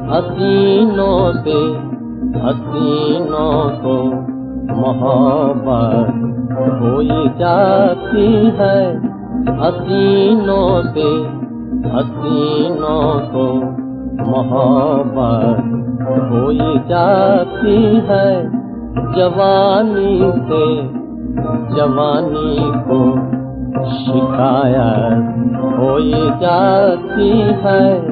हसीनों से हसीनों को मोहब्बत हो जाती है हसीनों से हसीनों को मोहब्बत हो जाती है जवानी से जवानी को शिकायत हो जाती है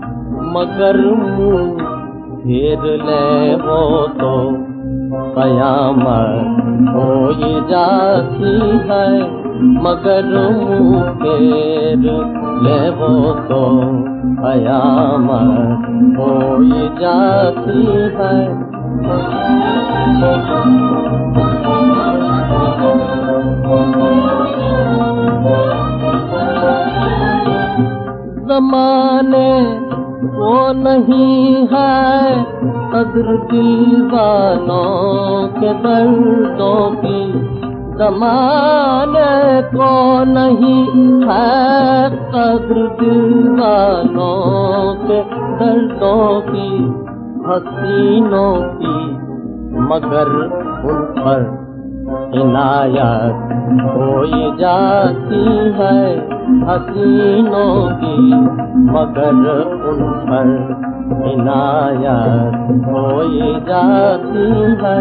फिर ले वो तो आयाम हो फिर ले वो तो आया हो है नहीं है कदर दिलवानों के दर्दों की समान को नहीं है कदर दिलवानों के दर्दों की हसीनों की मगर उन पर इनायत कोई जाती है हसीनों की मगर उन पर इनायत कोई जाती है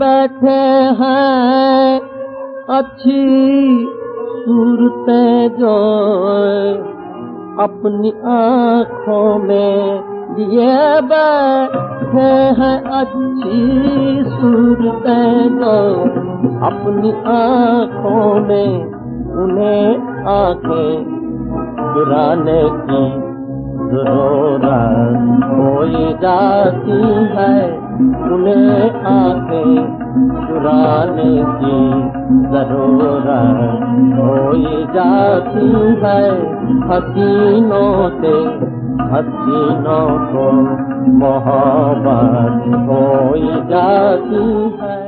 बैठे हैं अच्छी सूरत जो अपनी आँखों में लिए बैठे हैं अच्छी सूरत जो अपनी आँखों में उन्हें आंखें गिराने की जरूरत हो जाती है उन्हें आंखें चुराने की ज़रूरत कोई जाती है हसीनों से हसीनों को मोहब्बत कोई जाती है